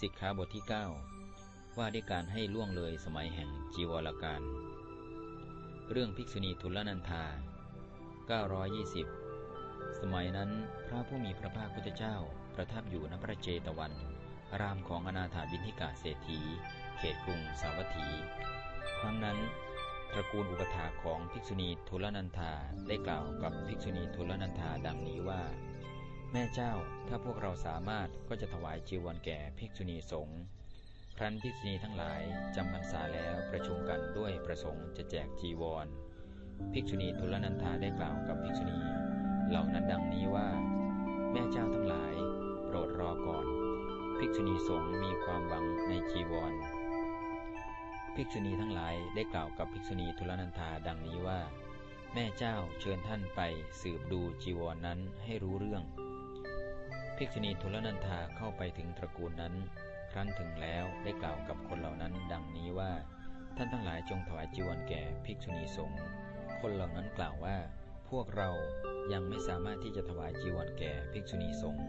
สิกขาบทที่ 9 ว่าด้วยการให้ล่วงเลยสมัยแห่งจีวรการ เรื่องภิกษุณีทุลนันธา 920 สมัยนั้นพระผู้มีพระภาคพุทธเจ้าประทับอยู่ณพระเจตวัน รามของอนาถาบินทิกาเศรษฐี เขตกรุงสาวัตถี ครั้งนั้น ตระกูลอุปถาของภิกษุณีทุลนันธาได้กล่าวกับภิกษุณีทุลนันธาดังนี้ว่า แม่เจ้าถ้าพวกเราสามารถก็จะถวายจีวรแก่ภิกษุณีสงฆ์ครั้นภิกษุณีทั้งหลายจำพรรษาแล้วประชุมกันด้วยประสงค์จะแจกจีวร ภิกษุณีทุลนันธาได้กล่าวกับภิกษุณี เหล่านั้นดังนี้ว่า แม่เจ้าทั้งหลาย โปรดรอก่อน ภิกษุณีสงฆ์มีความหวังในจีวร ภิกษุณีทั้งหลายได้กล่าวกับภิกษุณีทุลนันธาดังนี้ว่า แม่เจ้าเชิญท่านไปสืบดูจีวรนนั้นให้รู้เรื่อง ภิกษุณีทุลนันธาเข้าไปถึงตระกูลนั้น ครั้นถึงแล้วได้กล่าวกับคนเหล่านั้นดังนี้ว่า ท่านทั้งหลายจงถวายจีวรแก่ภิกษุณีสงฆ์คนเหล่านั้นกล่าวว่า พวกเรายังไม่สามารถที่จะถวายจีวรแก่ภิกษุณีสงฆ์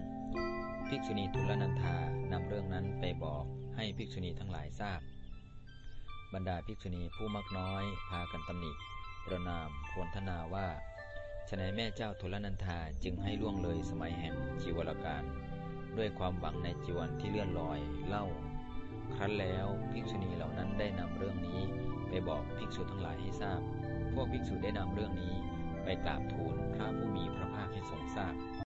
ภิกษุณีทุลนันธานำเรื่องนั้นไปบอกให้ภิกษุณีทั้งหลายทราบ บรรดาภิกษุณีผู้มักน้อยพากันตำหนิประนามโพลธนาว่า ฉนัยแม่เจ้าทุลนันธาจึงให้ล่วงเลยสมัยแห่งจีวรการ ด้วยความหวังในจีวรที่เลื่อนลอยเล่า ครั้นแล้วภิกษุณีเหล่านั้นได้นำเรื่องนี้ไปบอกภิกษุทั้งหลายให้ทราบ พวกภิกษุได้นำเรื่องนี้ไปกราบทูลพระผู้มีพระภาคให้ทรงทราบ